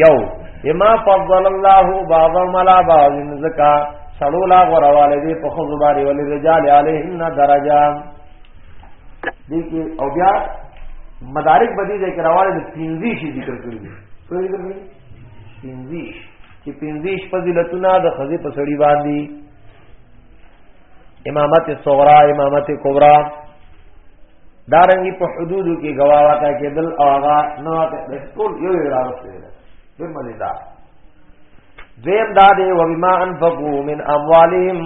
یو بما فضل الله بعضهم على بعض زکا سړو لا غرواله دي په خو زباري ولې رجال عليهن درجه دي کې او بیا مدارک بدی ذکر راواله د پنځه شي ذکر کړی دي څه ذکر کړی پنځه چې پنځه فضیلتونه د خزي په سړی باندې امامت صغرا امامت کبرا دارنګي په حدود کې گواوا کا کې دل او هغه نو ټول یو یو راوستي ډېر مزیدار دیم دا دی و بما انفقوا من اموالهم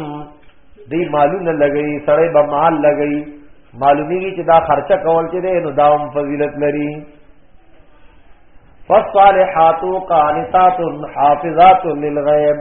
دی مالونه لګي سړی به مال لګي معلومیږي چې دا خرچه کول چې دی نو داوم فضیلت لري فالصالحات قانتات حافظات للغیب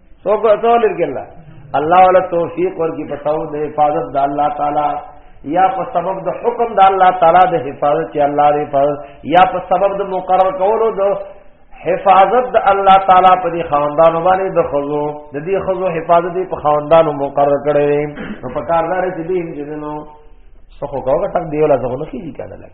سو کو تو لر کې الله الله ولا توفیق ورکی پتاو د حفاظت د الله تعالی یا په سبب د حکم د الله تعالی د حفاظت چې الله دې حفاظت یا په سبب د مقرر کولو د حفاظت د الله تعالی په دې خواندانو باندې د خزو د دې خزو حفاظت په خواندانو مقرر کړي نو په کاردار چې دې جنونو څخه کاوه ټک دیولا څنګه نه کیږي کاله لګ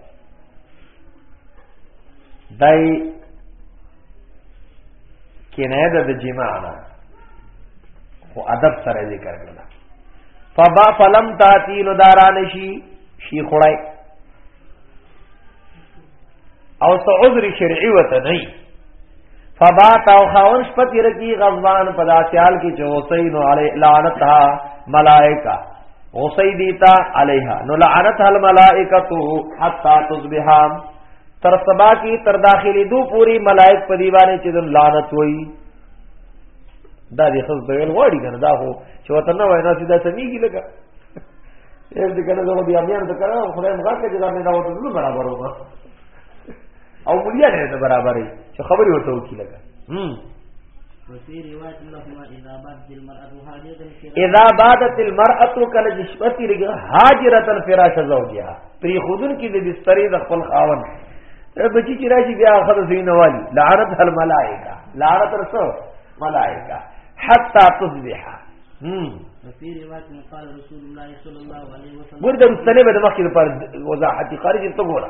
دای کنایه ده د جماع نه خو ادب سره ذکر کړل فبا فلم تاتیل داران شي شي خړای او څه عذر شرعي وته نه فبات او خاون شپه تیر کی غضبان په داسیال کې چې حسین علی لعنتها ملائکه غصی دیتا علیها نو لعنتها الملائکه حتا تصبح تر سبا کی تر داخلي دو پوری ملائک په دیوانه چې دن لعنت وای دا دې خپل په ویل وړي کنه دا هو چې وته نه وای نه سیدا سميږي لګا یو دې کنه زه بیا بیا ته کړم خدای مغاکه چې دا مې دا وته برابر وکړه او مولیا نه ته برابرې چې خبرې ورته وکړي لګا اذا بادت المرأه کله چې شپه تیرګه هاجرتن فراش زوجها پری خودن کې د بسترې د خپل خاون بچی چې راشي بیا خدای زینه والی لعنت الملائکه لعنت رسو ملائکه حتا تصبح هم وفي روایت قال رسول الله صلی الله علیه وسلم ورته مستنه به د مخکې لپاره وضاحت خارج ته ګوره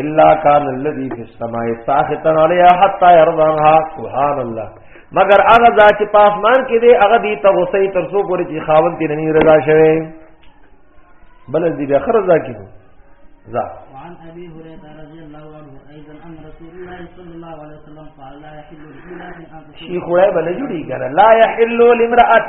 الا کان الذی فی السماء ساخطا علیها حتا يرضاها سبحان الله مگر هغه ذات چې پاسمان کې دی هغه دی ته غصه تر څو پورې چې خاوند دې نه رضا شوی بل دې به خرج ځکې ذا وعن ابي هريره رضي الله عنه ايضا ان رسول الله صلى الله عليه وسلم قال لا يحل لامراه ان تشرك شيخ ولا بل جوړي ګره لا يحل لامراه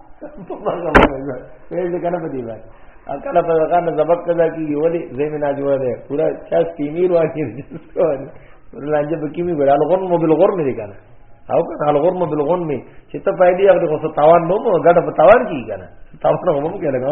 ویل کنه په دی باندې کله په ځان زبق کدا کی ولی زمينه جوړه ده پورا چا سیمیر واکر لانجه بکی می ګړال غون مو بل غور می دی کنه او کنه حال غور مو بل غون می چې ته پایلی هغه خو تاوان نو مو ګډه په تاوان کی کنه تاوان نو مو کې لګا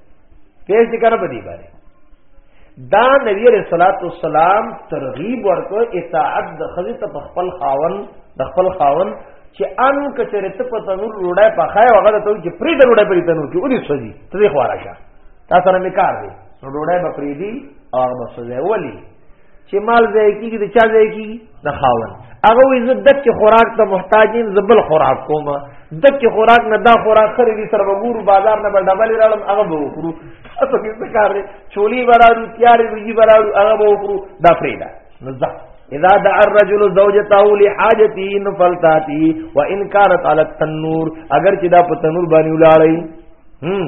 پیش دې کړه بدی باندې دا نبی علیہ الصلوۃ والسلام ترغیب ورکو اطاعت د خزی ته خپل خاون د خپل خاون چې ان کچره ته په تنور روړای په خای وغه ته چې پری د روړای پری تنور کې اونې سوځي ته خوارا شه تاسو نه میکار دی روړای به پری دی او هغه سوځي ولی چې مال ځای کیږي د چا ځای کیږي د خاون هغه وې زه دک خوراک ته محتاج یم زبل خوراک کوم دک خوراک نه دا خوراک خره دي سره وګورو بازار نه بل ډبل راړم هغه به وخورو اته کې څه کار دی چولی براړو تیارې روجي براړو هغه به وخورو دا فریدا نو ځه اذا دعا الرجل زوجته لحاجته فلتاتي وان كانت على التنور اگر چې دا په تنور باندې ولاړی هم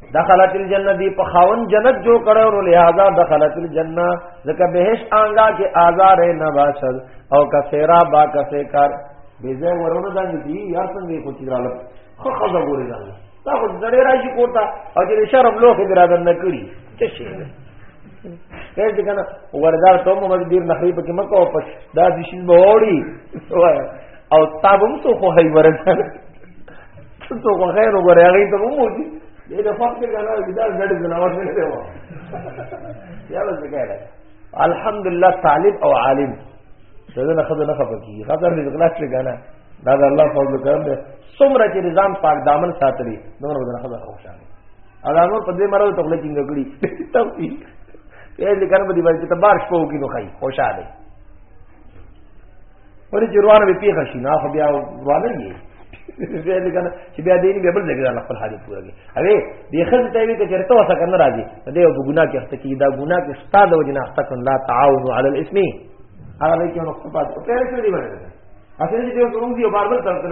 دخلت الجنه دی په خاون جنت جو کړه او لہذا دخلت الجنه ځکه بهش آنګا کې آزار نه باشد او کثیرا با کثه کار بیزه ورونه دانی دی یار څنګه خو چې رااله خو خزه ګوري دا دا خو ډېر راشي کوتا او چې شرم لوخ دې را نه کړی څه شي کله چې کنه وردار ته مو مګ دیر نخری په کې مکو پښ دا دې شي بوړي او تابم سو خو هي ورته څه خو غیر وګورې هغه ته مو دي دې د فقط غنا دا ګډ جناور نه دی وو یا بس کېره الحمدلله طالب او عالم دغه نه خبره نه خپکی خبر دې غلاس لري غنا دا د الله فضل کرم دی څومره چې نظام پاک دامن ساتلی نور ودان خبر خوشاله ادا نور په دې مرو ته لکه څنګه کړی توفیق یې لکه نه دی باندې ته بارش پوګینو خای خوشاله ولې چې روانه به پیښه شي نه خو بیا روانه یې بیا دې کنه چې بیا دې نه بیا بل ځای کې خپل حالت پوره کړي اوی دې خزه ته وی چې چرته وسه کنه راځي دې او ګناه کې اخته کې دا ګناه کې استاد او جنا اخته کن لا تعاون علی الاسم هغه دې کې نو خپل پات او پیرې شو دی باندې اصل دې یو کوم دی بار بار تر تر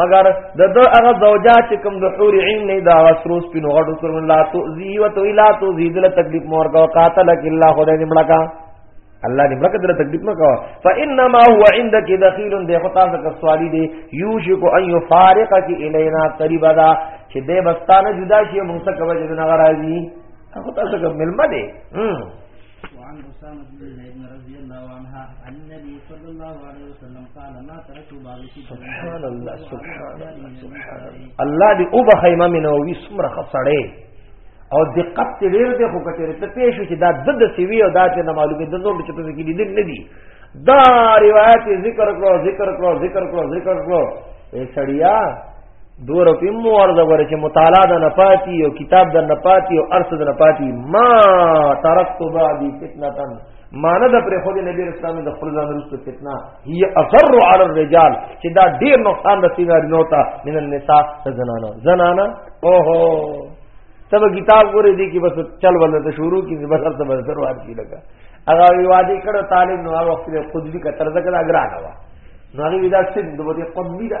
مگر د د هغه زوجات چې کوم د حور عین نه دا وسروس پینو غړو سر الله تو زی و تو الا تو زی دل تکلیف مور کا قاتل ک الله خدای دې مړکا الله دې مړکا دل تکلیف نه کا فانما هو عندك دخيل دې خطا څخه سوالی دې یوشک ان یفارقک الینا قریبا دا چې دې بستانه جدا شي مونږ څخه وجه نه راځي خطا څخه ملما دې وعن أسامة بن زيد رضي الله عنها عن النبي صلى الله عليه وسلم قال ما تركت بعض سبحان الله سبحان الله سبحان الله الله دې او به خیمه مې نووي سمره خسړې او دقت دې ډېر دې خو کتر ته پېښ چې دا د د سیوی او دا ته معلومه د نور چې په کې دې نه دي دا روایت ذکر کړو ذکر کړو ذکر کړو ذکر کړو اے سړیا دور په مو ورده غره چې مطالعه د نپاتی او کتاب د نپاتی او ارث د نپاتی ما ترکت بعدی فتنتن مانه د پر خود نبی اسلام د خپل ځان رسو فتنه هي اثر علی الرجال چې دا ډیر نقصان د سینار نو تا من النساء زنانه زنانه اوهو تب کتاب ګورې دي کې بس چل ولته شروع کې بس سر سره سر وار کی لگا هغه وادي کړه طالب نو هغه وخت خود دې کتر زکه اگرانه وا نو هغه ودا سند بده قدمی دا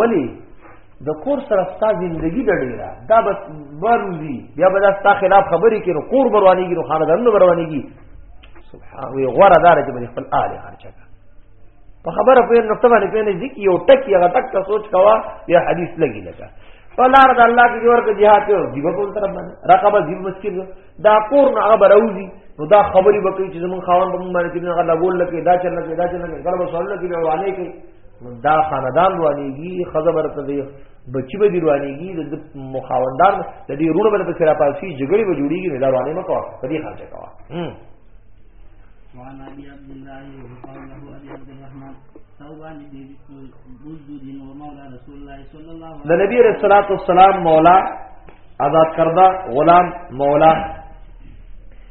ولی د کور سره ستا زندگی د ډیره دا بس بروزی بیا به دا ستا خلاف خبرې کې نو کور بروانیږي نو خانه درنه بروانیږي سبحان وی غره دار چې باندې خپل آله خرچا په خبره په نقطه باندې په نه ذکی یو ټک یو ټک ته سوچ کوا یا حدیث لګی لگا فلار د الله کې ورګ جهاد ته دی په تر باندې رقبه دی مسکین دا کور نه هغه بروزی نو دا خبرې وکړي چې زمون خاوند په مونږ باندې نه غلا بول لکه دا چل لکه دا چل لکه غلبه سوال لکه وعلیکم دا خاندان روانيږي خزه برته دی بچي به دی روانيږي د مخاوندان د دې روړ برته سره پاسي جګړې به جوړيږي نه دا رواني مکو په دې خرچه کوا وعن ابي عبد الله وقال له ابي عبد الرحمن ثوبان بن بزد ومولى رسول الله صلى الله عليه وسلم د نبی رسول الله صلی الله علیه وسلم مولا آزاد کردہ غلام مولا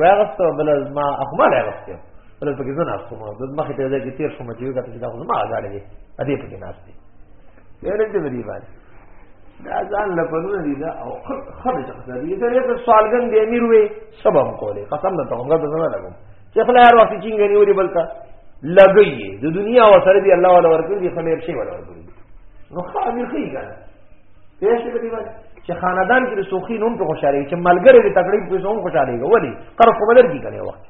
واغسته بل ما اخمل واغسته بل په کې زنه استم د مخې ته ځای کې تیر شوم چې وګټه چې دا خو ما غاړې دي ا دې په کې ناس دي یې نه دې دی باندې دا ځان له پرونه دي دا او خرج خدای دې دې ته سوالګن دې امیر وې سبب کولې قسم نه ته موږ ته نه لګم چې خلای هر وخت چې غني وري بلتا لګي د دنیا او سره دی الله ولا ورکړي خمیر شي ولا ورکړي نو خامي خي کنه پېښ په دې باندې چې خاندان کې سوخي نوم په خوشاله چې ملګری دې تکړه په سوم خوشاله وي ولی قرض په بدر کې کنه وخت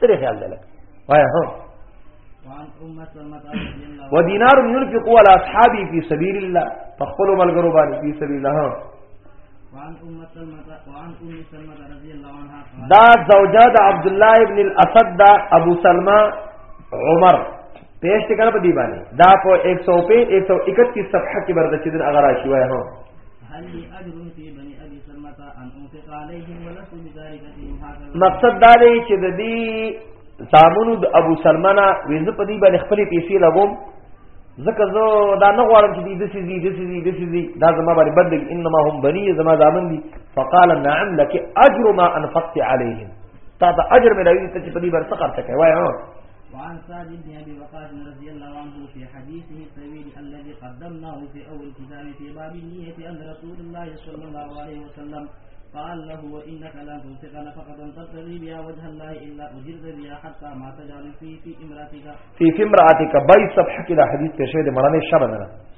سره خیال ده لکه وای هو ودینار ينفق على اصحابي في سبيل الله فخپل ملګرو باندې في سبيل الله وعن ام سلمة وعن ام سلمة رضي الله عنها دا زوجة عبد الله ابن الاسد دا ابو سلمہ عمر پیش ته کړه په دی باندې دا په 105 131 صفحه کې ورته چې د اگر راشي وای هو مقصد دا دی چې د دې سامونو د ابو سلمانا ویزه په دې باندې خپلې پیسې لګوم ځکه زه دا نه غواړم چې دې د سې دې د سې دې د سې دا زما باندې بد دي انما هم بني زما ځامن دي فقال نعم لك اجر ما انفقت عليهم تا ته اجر مې راوي ته چې په دې باندې څه خرڅ کوي وای وعن سعد بن ابي وقاص رضي الله عنه في حديثه الطويل الذي قدمناه في اول كتاب في باب النية ان رسول الله صلى الله عليه وسلم قال له وانك لن تنفق نفقة تبتغي بها وجه الله الا اجرت بها حتى ما تجعل في في امراتك في في امراتك باي صبح كده حديث تشهد مرانا الشرع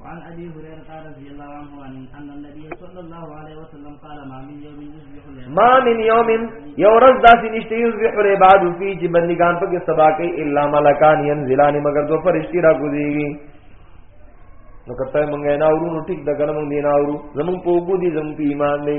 وعن ابي هريره رضي الله عنه ان النبي صلى الله عليه وسلم قال ما من يوم يصبح ما من يوم يورز ذات نشته يصبح العباد في جبندگان پک سبا کوي الا ملکان ينزلان مگر دو فرشتي را گذيږي نو کته مونږه نه اورو نو ټیک دغه مونږ نه اورو زمون پوګو دي زمون په ایمان نه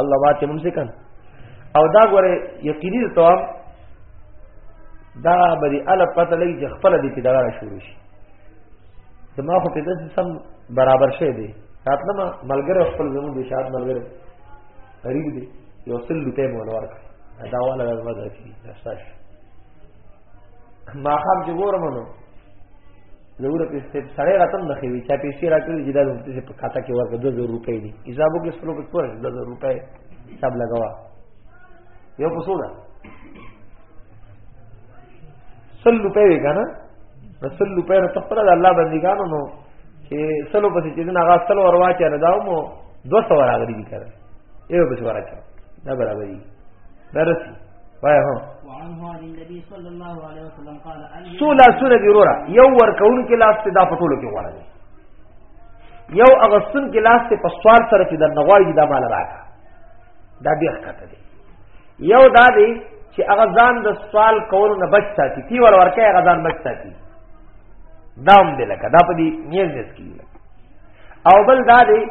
الله واته موږ څه کړ او دا ګوره یقیني توام دا بری ال پته لګي چې خپل دې کې دغه شروع شي زما خو په دې سم برابر شه دی راتلم ملګری خپل زموږ د شاد ملګری قریب دی یو سل لته مول ورک دا والا د مدرسې راستاش ما خام چې ګورم نو ضرور په ست سړی راتم نه خوي چا پیسې راکړي چې دا د څه په کاته کې ورکړه 2000 روپۍ دي حسابو کې سلو په پور 2000 روپۍ حساب لگاوا یو په سودا سل روپۍ وکړه رسول روپۍ نه تپره د الله بندګانو نو چې سلو پسې چې نه غا سلو وروا چې نه داو مو 200 راغلي دي کړه یو په سودا کې دا برابرۍ درسي وای هو سو لاسونه دی وروره یو ورکون کې لاس ته دا پټولو کې غواړي یو اغستون کې لاس ته په سوال سره چې د نغواړي دا مال راکا دا بیا ښکته دی یو دا دی چې هغه ځان د سوال کولو نه بچ ساتي تی ور ورکه هغه ځان بچ ساتي دام دی لکه دا په دې نیز نیز کې او بل دا دی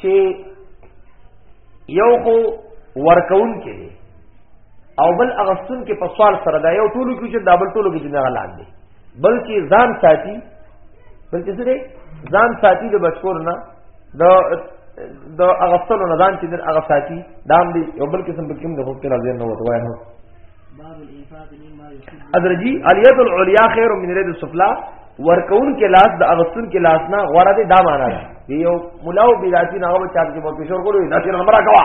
چې یو خو ورکون کې دی او بل اغستون کې په سوال سره دا یو ټولو کې چې دابل ټولو کې جنګ لاندې بلکې ځان ساتي بلکې سره ځان ساتي د بچور نه د د اغستلو نه ځان چې د اغه ساتي دام دی یو بل قسم په کوم د خپل کې راځي نه وته وای نو ادرجی الیت العلیا خیر من رد السفلا ورکون کې لاس د اغستون کې لاس نه غوړه دي دا معنا ده یو ملاو بیراتی نه هغه چا کې په پښور کولو نه چې نمبر راکوا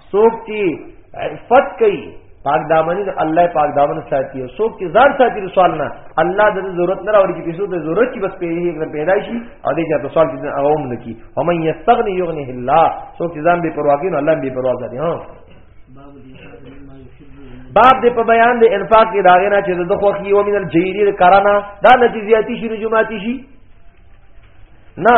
څوک چې عفت کوي پاک دامنی د الله پاک دامن ساتي او څوک چې ځان ساتي رسول نه الله د ضرورت نه راوړي چې پیسو د ضرورت چې بس پیدا پیدا شي او دې چې سوال دې اوم نه کی هم یستغنی یغنه الله څوک چې ځان به پروا کوي نو الله به پروا کوي ها باب دې په بیان د انفاق کې داغه نه چې د خوخي او من الجيري کرنا دا نتیجاتي شي رجوماتي شي نه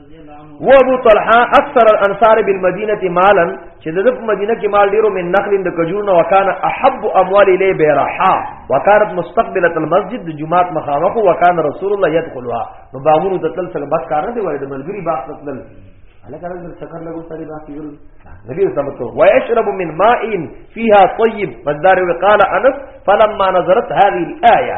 و ابو طلحه اکثر الانصار بالمدینه مالا چې د مدینه کې مال ډیرو من نخل د کجور نو وکانا احب اموال الی بیرحا وکانت مستقبله المسجد د جمعات مخامخ وکان رسول الله يدخلها نو باغونو د تل سره بس کار نه دی وای د ملګری باغ ته تل هلکه د چکر لګو سړي باغ کې ګرځي نبی صلی الله علیه ويشرب من ماء فيها طيب فدار وقال انس فلما نظرت هذه الايه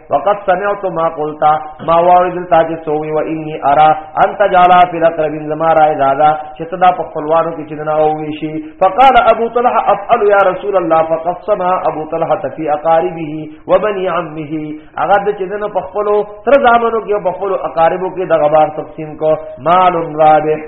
وقد سمعت ما قلت ما وارد تاج سوي واني ارى ان تجعل في الاقرب زما راي دادا چې تدا په خپلوانو کې چې نه وي شي فقال ابو طلحه افعل يا رسول الله فقسم ابو طلحه في اقاربه وبني عمه هغه د چې نه په خپلو تر ځامنو کې په خپلو اقاربو کې د غبار تقسیم کو مال رابح